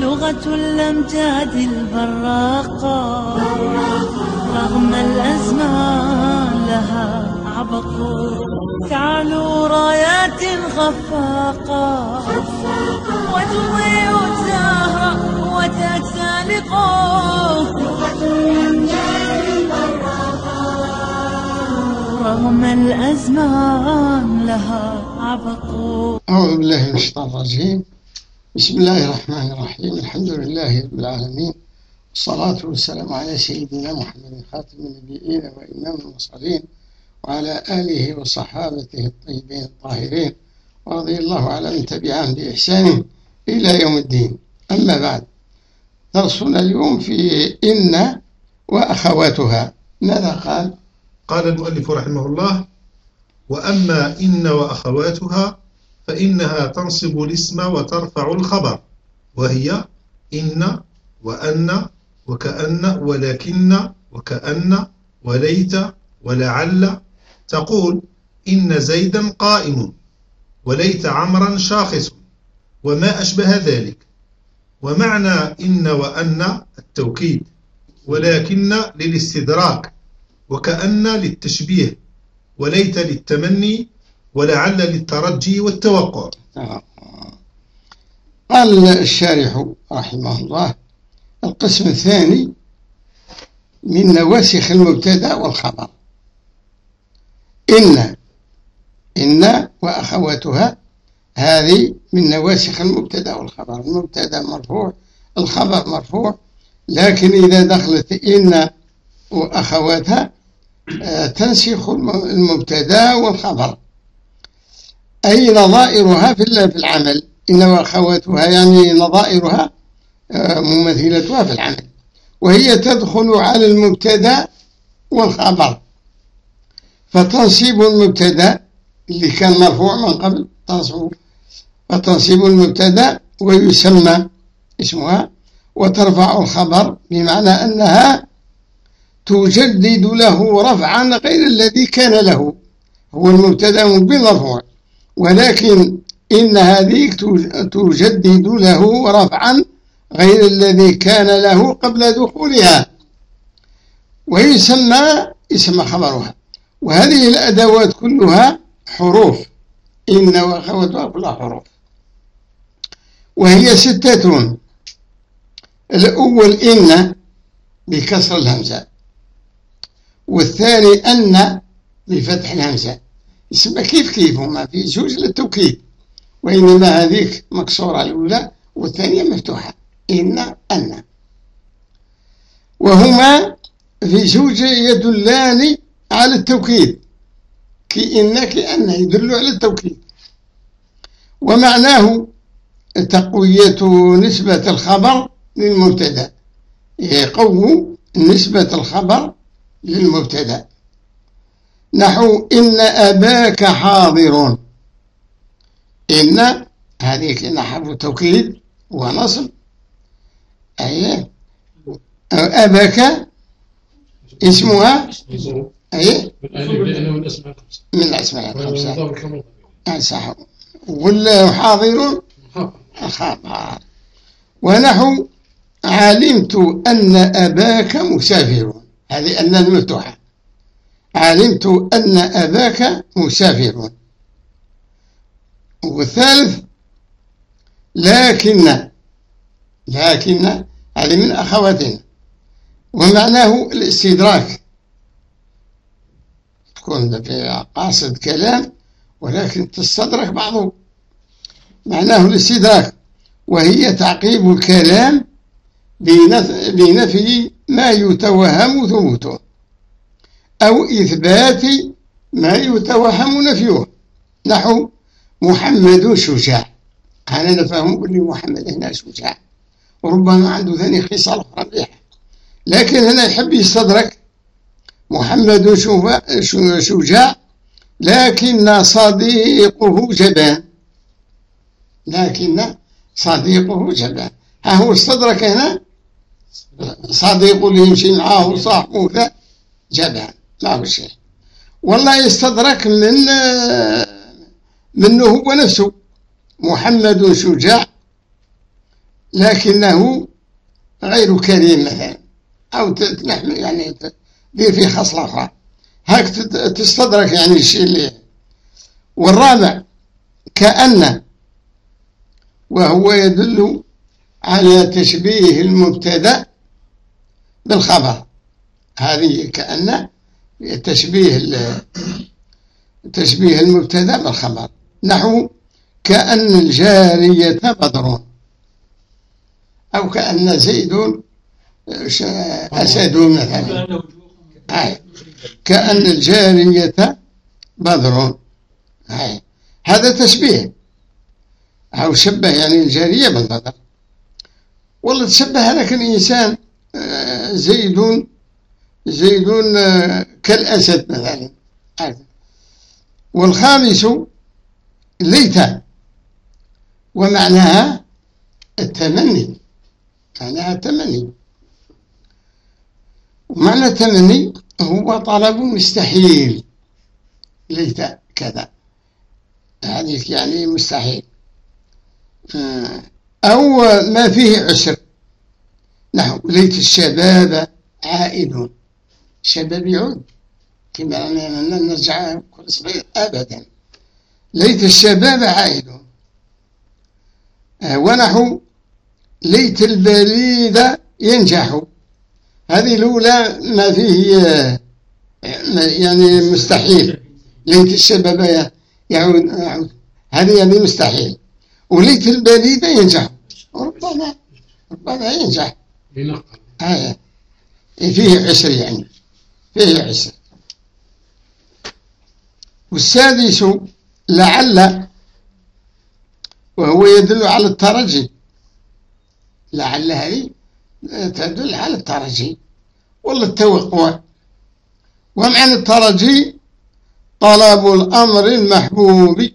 لغة الأمجاد البراقة. رغم الأزمان لها عبق. تعلو رايات خفاقة. وتضيء الزهر وتتسالق رغم الأزمان لها عبق. أعوذ بالله من الشيطان الرجيم. بسم الله الرحمن الرحيم. الحمد لله رب العالمين. والصلاة والسلام على سيدنا محمد خاتم النبيين وإمام المرسلين وعلى آله وصحابته الطيبين الطاهرين ورضي الله على من تبعهم بإحسان إلى يوم الدين. أما بعد درسنا اليوم في إن وأخواتها. ماذا قال؟ قال المؤلف رحمه الله وأما إن وأخواتها فإنها تنصب الاسم وترفع الخبر وهي إن وأن وكأن ولكن وكأن وليت ولعل. تقول إن زيدا قائم وليت عمرا شاخص وما أشبه ذلك. ومعنى إن وأن التوكيد ولكن للاستدراك وكأن للتشبيه وليت للتمني ولعل للترجي والتوقع. قال الشارح رحمه الله القسم الثاني من نواسخ المبتدا والخبر. إن إن وأخواتها هذه من نواسخ المبتدا والخبر. المبتدا مرفوع الخبر مرفوع لكن إذا دخلت إن وأخواتها آه، تنسخ المبتدا والخبر. أي نظائرها في العمل. إن وأخواتها يعني نظائرها آه، ممثلتها في العمل. وهي تدخل على المبتدا والخبر. فتنصيب المبتدا اللي كان مرفوع من قبل تنصب فتنصيب المبتدا ويسمى اسمها وترفع الخبر بمعنى أنها تجدد له رفعا غير الذي كان له. هو المبتدا بالمرفوع ولكن إن هذه تجدد له رفعا غير الذي كان له قبل دخولها. ويسمى اسم خبرها. وهذه الأدوات كلها حروف. إن وأخواتها كلها حروف. وهي ستة. الأول إن بكسر الهمزة. والثاني أن بفتح الهمزة. اسمها كيف كيف؟ هما في زوج للتوكيد. وإنما هذيك مكسورة الأولى والثانية مفتوحة. إن أن. وهما في زوج يدلان على التوكيد. كإن كأن يدل على التوكيد. ومعناه تقوية نسبة الخبر للمبتدأ. يقوي نسبة الخبر للمبتدأ. نحو إن أباك حاضر. إن هذه كنا حرف توكيد ونصب. أي أباك اسمها أي من الأسماء الخمسة. صح ولا حاضر. خبر ونحو علمت أن أباك مسافر. هذه أن المفتوحة علمت أن أباك مسافر. والثالث لكن لكن هذه من أخواتنا ومعناه الاستدراك. تكون قاصد كلام ولكن تستدرك بعضه. معناه الاستدراك وهي تعقيب الكلام بنفي ما يتوهم ثبوته. أو إثبات ما يتوهم نفيه. نحو محمد شجاع. أنا نفهم كل محمد هنا شجاع. وربما عنده ثاني خصال أخرى لكن هنا يحب يستدرك محمد شجاع لكن صديقه جبان. لكن صديقه جبان. ها هو استدرك هنا؟ صديقه اللي يمشي معاه صاحبه جبان. ما شيء والله يستدرك من منه هو نفسه محمد شجاع لكنه غير كريم مثلا. أو تنحمل يعني دير فيه خصلة أخرى. هاك تستدرك يعني الشيء اللي والرابع كأن وهو يدل على تشبيه المبتدأ بالخبر. هذه كأن تشبيه تشبيه المبتدأ بالخبر نحو كأن الجارية بدر. أو كأن زيد أسد مثلا. كأن الجارية بدر. هذا تشبيه. أو شبه يعني الجارية بالبدر. والله تشبه لك الإنسان آه، زيد زيد آه، كالأسد مثلا. هذا. والخامس ليت ومعناها التمني. معناها التمني. ومعنى التمني هو طلب مستحيل. ليت كذا. يعني يعني مستحيل. آه، أو ما فيه عسر. نحو ليت الشباب عائد الشباب يعود. كما أننا نرجع كل صغير أبدا. ليت الشباب عائد آه، ونحو ليت البليد ينجح. هذه الأولى ما فيه آه، يعني مستحيل. ليت الشباب يعود. هذه يعني مستحيل. وليت البليد ينجح. ربما ربما ينجح. بنقل آية فيه عسر يعني. فيه عسر والسادس لعل وهو يدل على الترجي. لعل هذه تدل على الترجي. ولا التوقع. ومعنى الترجي طلب الأمر المحبوب.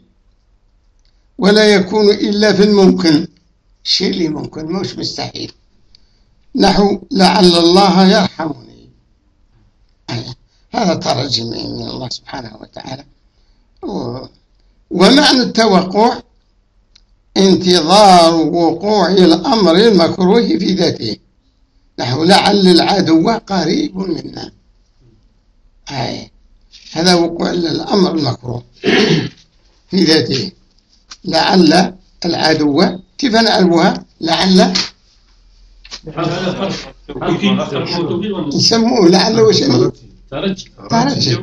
ولا يكون إلا في الممكن. الشيء اللي ممكن مش مستحيل. نحو لعل الله يرحمني هذا ترجي من الله سبحانه وتعالى. ومعنى التوقع انتظار وقوع الأمر المكروه في ذاته. نحو لعل العدو قريب منا. آية. هذا وقوع الأمر المكروه في ذاته. لعل العدو كيف نعرفها؟ لعل نسموه لعل وشنو ترجي ترجي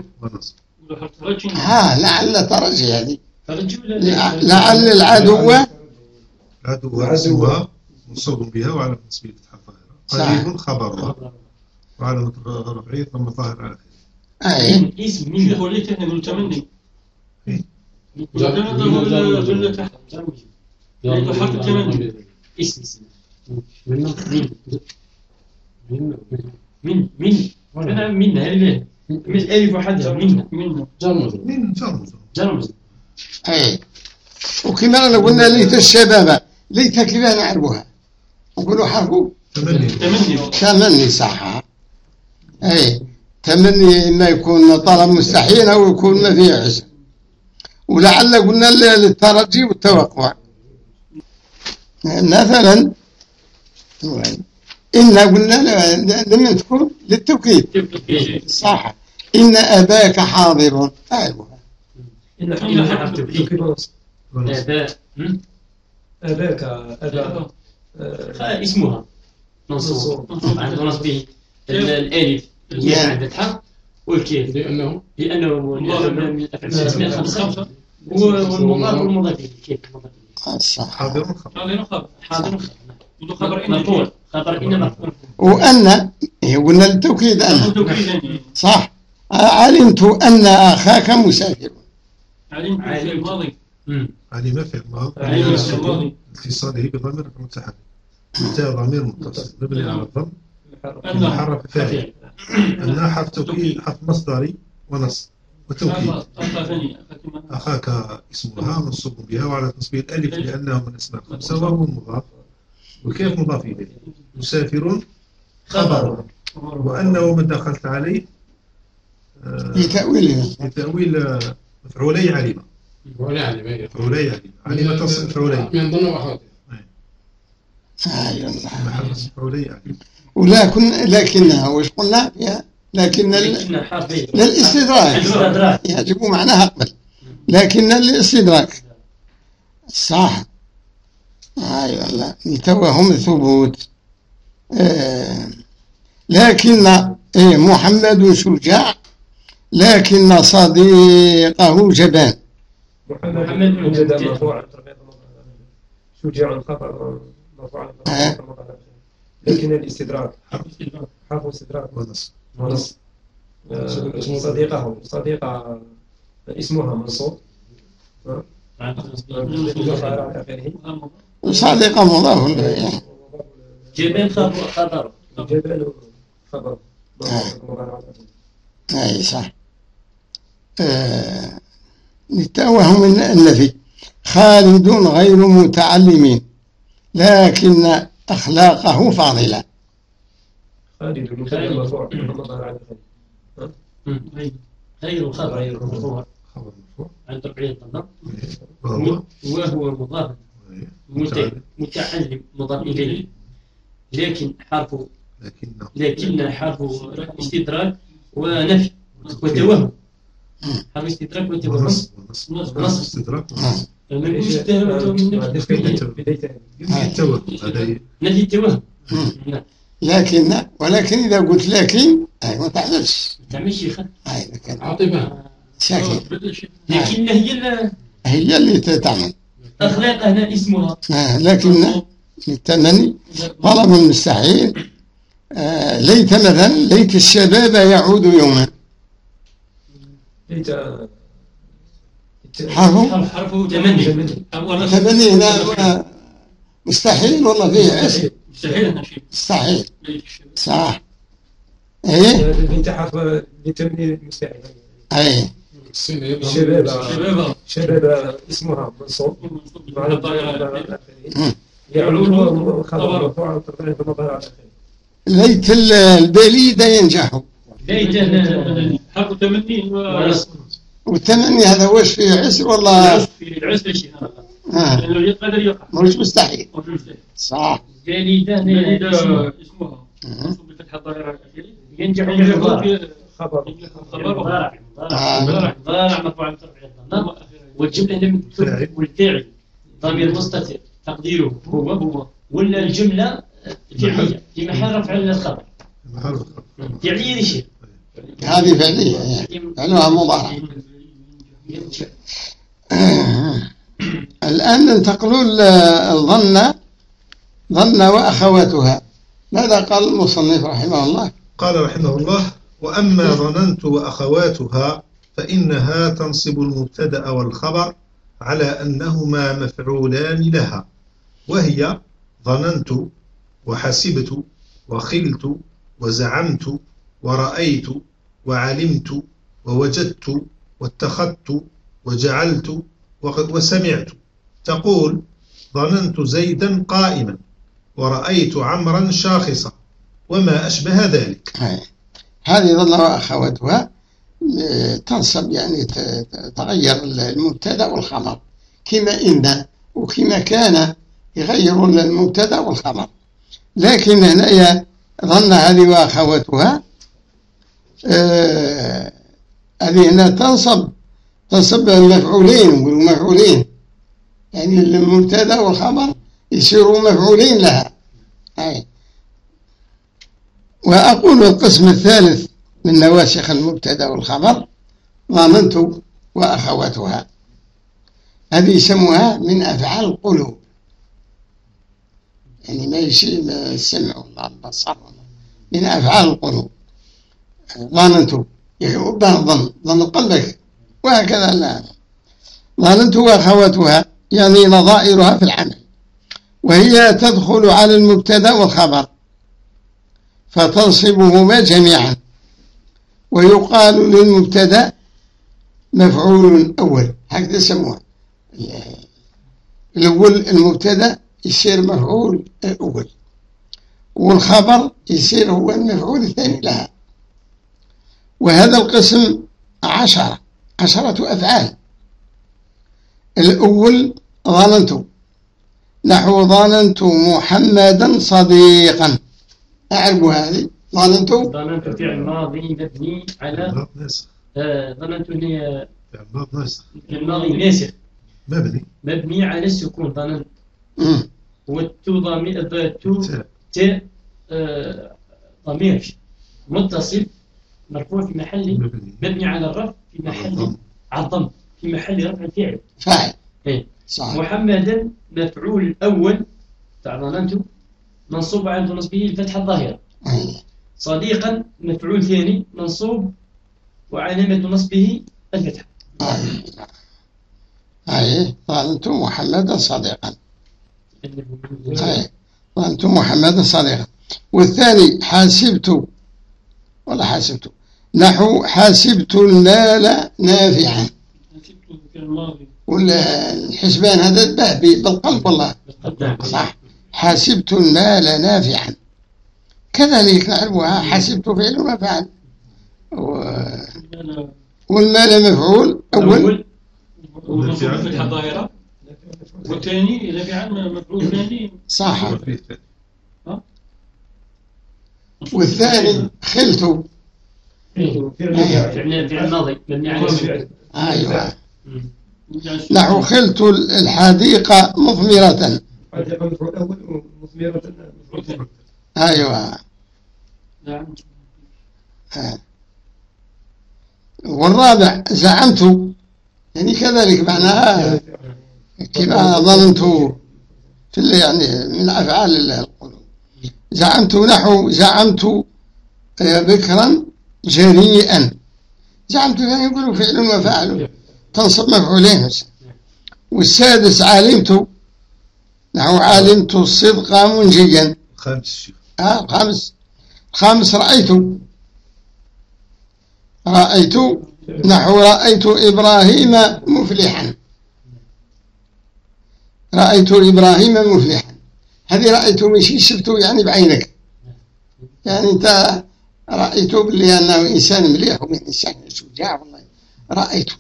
ها لعل ترجي هذه لع- لعل العدو. العدو اسمها منصوب بها وعلى صح. ظاهرة قريب خبرها وعلى رفعية ثم ظاهر على أي. اسم من من هو ليت إحنا نقول تمني جار- ولا جار- ولا ولا من من من من من من هذه مش ألف وحدها من منه جرمز من جرمز جرمز أي وكما أنا قلنا ليت الشباب ليت كيف نعرفها نقولوا حرف تمني تمني صح أي تمني إما يكون طلب مستحيل أو يكون ما فيه عسر ولعل قلنا للترجي والتوقع. مثلا إن قلنا لم تكون للتوكيد صح إن أباك حاضر أيوه إن إن حرف توكيد آباء هم؟ أباك أبا آه، اسمها منصوب منصوب عند نصبه ال- الألف هي نعم. عند الفتحة والكيف لأنه لأنه من خمسة والمضاف والمضاف إليه كيف المضاف صح حاضر خبر هذا خبر حاضر منذ خبر إن مرفوع خبر إن مرفوع وأن قلنا للتوكيد أن. صح. علمت أن أخاك مسافر. علمت في الماضي. علم في الماضي؟ علم في الماضي. اتصاله بضمير متحرك متى ضمير متصل؟ مبني على الضم حرف فاعل أن حرف توكيد حرف مصدري ونص. وتوكيد. أخاك اسمها منصوب بها وعلى تصبير الألف لأنه من أسماء خمسة وهو مضاف. وكيف مضاف إليه؟ مسافر خبر. وأنه من دخلت عليه آه، لتأويله لتأويل آه، مفعولي علم ولا علم أيوة. مفعولي علم علم تصل مفعولي. من ضمن وأخواتها أي والله محل مفعولي علم ولكن لكنها وش قلنا؟ فيها لكن حرفين للاستدراك. يجب معناها قبل لكن للاستدراك صح. اي والله لتوهم الثبوت آه لكن إيه محمد شجاع لكن صديقه جبان. محمد مرفوع شجاع خطر مرفوع. لكن الاستدراك حرف استدراك ونص ونص آه، صديقه. صديقة اسمها منصوب مضاف على آخره. وصديقه مضاف إليه. جبال خبر خبر. جبل خبر آه. اي صح. آه للتوهم الن- النفي. خالد غير متعلم لكن أخلاقه فاضلة. خالد. غير خبر. غير مرفوع خبر مرفوع عن تبعية الضم وهو وهو مضاف متعلم. مضاف إليه. لكن حرف لكنه لكن حرف استدراك ونفي وتوهم. حرف استدراك وتوهم. نص. نص. استدراك. ما آه، نفي التوهم. نفي التوهم. نعم. لكن ولكن إذا قلت لكن أي ما تعملش تعمل شيخ أي لكن عاطفة. ساكن لكن هي هي اللي تعمل. أخلاق هنا اسمها آه لكن للتمني طلب مستحيل آه ليت مثلا ليت الشباب يعود يوما. ليت حرف؟ حرف حرف تمني تمني هنا مستحيل والله فيه عسر مستحيل. مستحيل. صح. إيه؟ ليت حرف لتمني مستحيل. اي السنة يبقى شباب شباب شباب اسمها منصوب على طائرة مم. يعلو خبر مرفوع ترفعه مضاف على. ليت ال- البليد ينجحوا ليت حرف تمني والتمني هذا وش فيه عسر والله في العسر شيء آه. لأنه يقدر يقع. مش مستحيل. صح. جريدة اسمها ينجح. ينجح. خبر خبر ضارع آه. ضارع ضارع مرفوع عن ترفع الضم والجملة هنا مكتوب والفعل ضمير مستتر تقديره هو هو ولا الجملة فعلية في محل رفع الخبر محل فعلية شيء هذه فعلية يعني فعلها مضارع الآن ننتقل الظن ظن وأخواتها. ماذا قال المصنف رحمه الله؟ قال رحمه الله وأما ظننت وأخواتها فإنها تنصب المبتدأ والخبر على أنهما مفعولان لها وهي ظننت وحسبت وخلت وزعمت ورأيت وعلمت ووجدت واتخذت وجعلت وسمعت تقول ظننت زيدا قائما ورأيت عمرا شاخصا وما أشبه ذلك. هذه ظن وأخواتها آه، تنصب يعني تغير المبتدأ والخبر كما إن وكما كان يغير المبتدأ والخبر لكن هنا ظن هذه وأخواتها آه، هذه هنا تنصب تنصب المفعولين والمفعولين يعني المبتدأ والخبر يصيروا مفعولين لها. هاي. وأقول القسم الثالث من نواسخ المبتدأ والخبر ظننت وأخواتها هذه يسموها من أفعال القلوب. يعني ما يشي السمع ولا البصر من أفعال القلوب. ظننت. يحبها الظن ظن قلبك. وهكذا لا. ظننت وأخواتها يعني نظائرها في العمل. وهي تدخل على المبتدأ والخبر. فتنصبهما جميعا. ويقال للمبتدأ مفعول أول. هكذا سموها الأول المبتدأ يصير مفعول أول. والخبر يصير هو المفعول الثاني لها. وهذا القسم عشرة. عشرة أفعال. الأول ظننت نحو ظننت محمدا صديقا. أعرف هذه. ظننت ظننت فعل ماضي مبني على آه، ظننت هي فعل الماض ناسخ الماضي ناسخ مبني. مبني على السكون ظننت. والتو ضمير تو تاء ت آه، ضمير متصل مرفوع في محل مبني. على الرفع في محل الضم. في محل رفع فعل. فاعل. إيه. صح محمدا مفعول أول تاع ظننت منصوب على نصبه الفتحة الظاهرة. صديقا مفعول ثاني منصوب وعلامة نصبه الفتحة. أي. ظننت محمدا صديقا أي. ظننت محمدا صديقا والثاني حاسبت. ولا حاسبت. نحو حاسبت المال نافعا. في الماضي والحسبان هذا بالقلب والله. صح. حاسبت المال نافعا. كذلك نعرفها حسبت فعل وفعل و- والمال مفعول أول. أول. ومنصوب فتحة ظاهرة والثاني إذا في عندنا مفعول ثاني. صح. فعل. والثاني خلت. فعل فعل ماضي مبني على السكون أيوة. مم. يعني نحو خلت الحديقة مثمرة مفعول أول ومثمرة مفعول ثاني أيوة. نعم. آه. والرابع زعمت. يعني كذلك معناها كما ظننت في ال- يعني من أفعال القلوب. زعمت نحو زعمت آه، بكرا جريئا. زعمت يعني يقولوا فعل وفعل تنصب مفعولين. والسادس علمت. نحو علمت الصدق منجيا. الشيخ آه الخامس الخامس رأيت. رأيت. نحو رأيت إبراهيم مفلحا. رأيت إبراهيم مفلحا. هذه رأيت ماشي شفته يعني بعينك. يعني أنت رأيت باللي أنه إنسان مليح ومن إنسان شجاع والله. رأيت.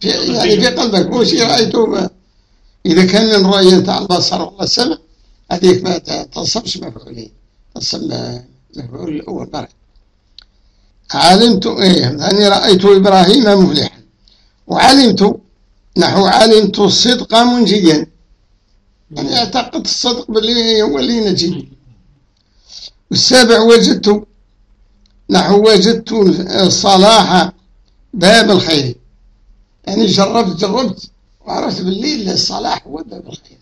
في يعني في قلبك. مش رأيته إذا كان من رؤية تاع البصر ولا السمع هذيك ما تنصبش مفعولين. تنصب مفعول الأول برك علمت إيه يعني رأيت إبراهيم مفلحا. وعلمت نحو علمت الصدق منجيا. يعني أعتقد الصدق باللي هو اللي نجي والسابع وجدت نحو وجدت الصلاح باب الخير. يعني جربت جربت. وعرفت بالليل الصلاح هو باب الخير.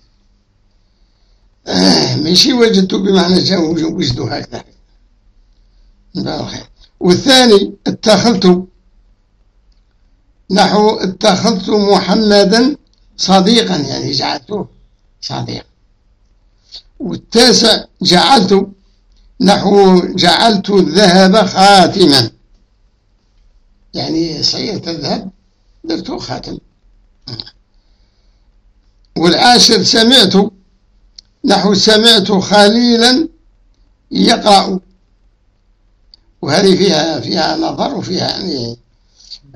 آه ماشي وجدت بمعنى جاء وجدوا هكذا. باب الخير. والثاني اتخذت نحو اتخذت محمدا صديقا يعني جعلته صديقا والتاسع جعلت نحو جعلت الذهب خاتما. يعني صيغة الذهب درته خاتم. والعاشر سمعت نحو سمعت خليلا يقرأ. وهذه فيها فيها نظر وفيها يعني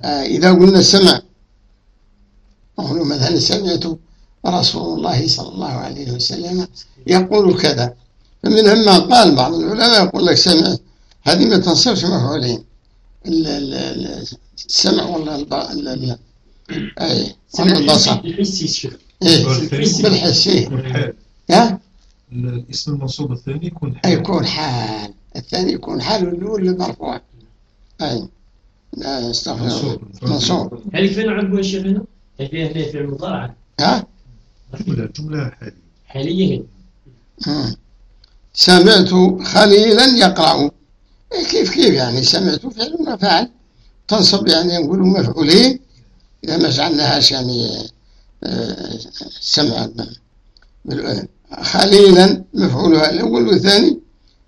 آه إذا قلنا سمع. نقول مثلا سمعت رسول الله صلى الله عليه وسلم يقول كذا. فمنهم من قال بعض العلماء يقول لك سمع. هذه ما تنصبش مفعولين ال- ال- ال- السمع ولا الب... أي ولا البصر. إيه. الحسي. الاسم المنصوب الثاني يكون حال. يكون حال. الثاني يكون حال الأول مرفوع أي. لا استغفر الله. منصوب. منصوب. هل فين عرفوا يا شيخ هنا؟ هل فيها هنا في المضارعة ها؟ جملة جملة حالية. حاليا مم. سمعت خليلا يقرأ. إيه كيف كيف يعني؟ سمعت فعل وفعل تنصب يعني نقولوا مفعولين. إذا ما جعلناهاش يعني سمع خليلا مفعولها الأول والثاني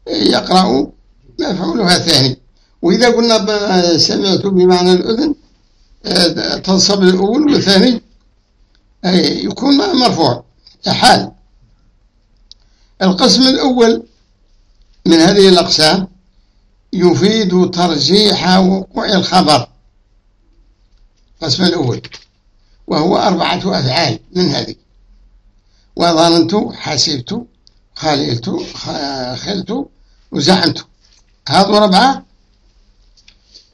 يقرأ مفعولها ثاني وإذا قلنا سمعت بمعنى الأذن تنصب الأول والثاني يكون مرفوع حال. القسم الأول من هذه الأقسام يفيد ترجيح وقوع الخبر. القسم الأول. وهو أربعة أفعال من هذه. وظننت حسبت خللت خ- خلت وزعمت. هذو أربعة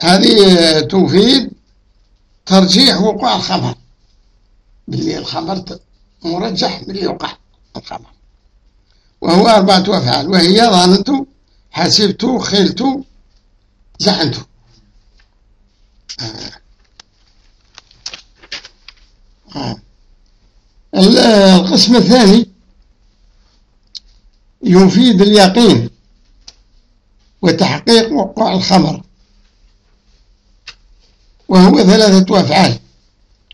هذه تفيد ترجيح وقوع الخبر. باللي الخبر مرجح باللي يوقع الخبر. وهو أربعة أفعال. وهي ظننت حسبت خلت زعمت. آه. ال- القسم الثاني يفيد اليقين وتحقيق وقوع الخبر وهو ثلاثة أفعال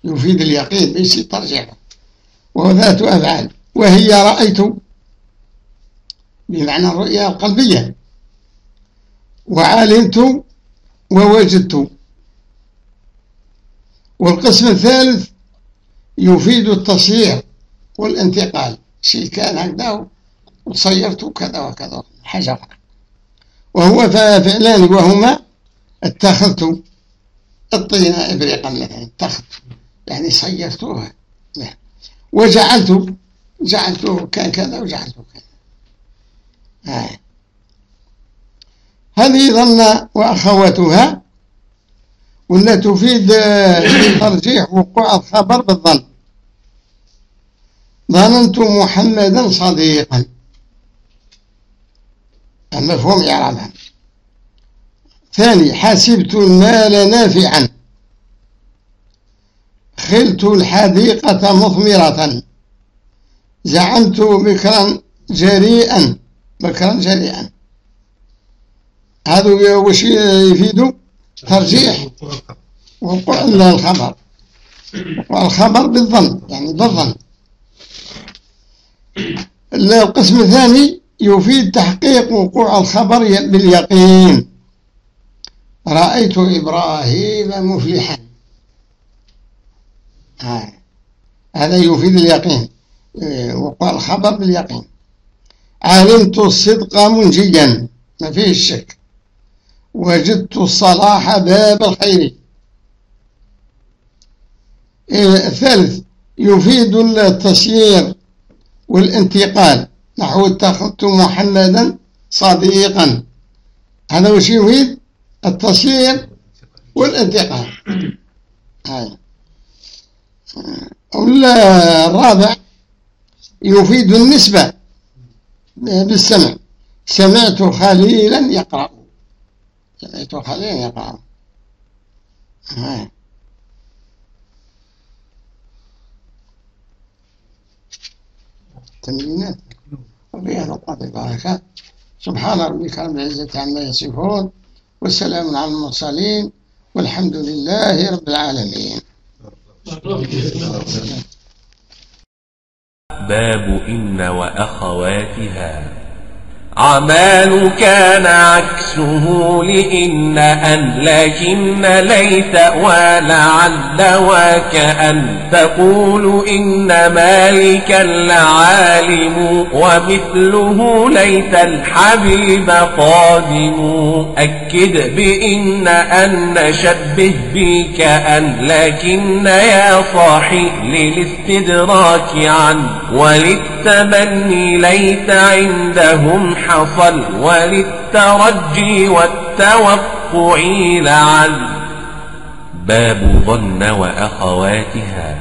يفيد اليقين ليس ترجيحه وهو ثلاثة أفعال وهي رأيت بمعنى الرؤيا القلبية وعلمت ووجدت والقسم الثالث يفيد التصيير والانتقال. شيء كان هكذا وصيرته كذا وكذا. حاجة وهو فعلان وهما اتخذت الطين إبريقا مثلا اتخذت. يعني صيرته نعم. وجعلت جعلته كان كذا وجعلته كذا. آه. هذه ظن وأخواتها ولا تفيد ترجيح وقوع الخبر بالظن. ظننت محمدا صديقا. المفهوم يعرفها. ثاني حسبت المال نافعا. خلت الحديقة مثمرة. زعمت بكرا جريئا. بكرا جريئا. هذا وش يفيد؟ ترجيح. وقوع الخبر وقوع الخبر بالظن يعني بالظن. القسم الثاني يفيد تحقيق وقوع الخبر باليقين. رأيت إبراهيم مفلحا. آه. هذا يفيد اليقين. إيه، وقوع الخبر باليقين. علمت الصدق منجيا. ما فيه الشك وجدت الصلاح باب الخير. إيه، الثالث يفيد التسيير والانتقال. نحو اتخذت محمدا صديقا. هذا وش يفيد؟ التسيير والانتقال. هاي. الرابع يفيد النسبة بالسمع. سمعت خليلا يقرأ. سمعت خليلا يقرأ هاي. تمرينات وبهذا القدر بركات سبحان ربك رب العزة عما يصفون والسلام على المرسلين والحمد لله رب العالمين. باب إن وأخواتها. عمال كان عكسه لإن أن لكن ليت ولعل وكأن تقول إن مالكا لعالم ومثله ليت الحبيب قادم. أكد بإن أن شبه بك أن لكن يا صاحي للاستدراك عن وللتمني ليت عندهم حصل وللترجي والتوقع لعل باب ظن وأخواتها.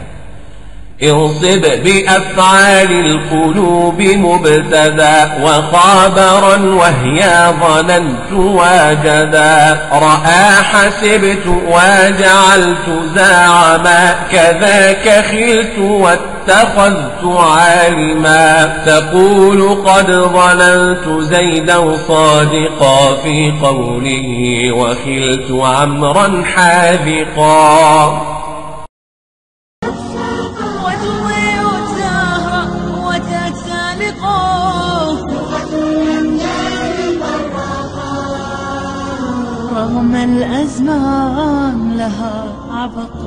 انصب بأفعال القلوب مبتدا وخابرا وهي ظننت واجدا. رأى حسبت وجعلت زعما كذاك خلت واتخذت عالما. تقول قد ظننت زيدا صادقا في قوله وخلت عمرا حاذقا. الأزمان لها عبق.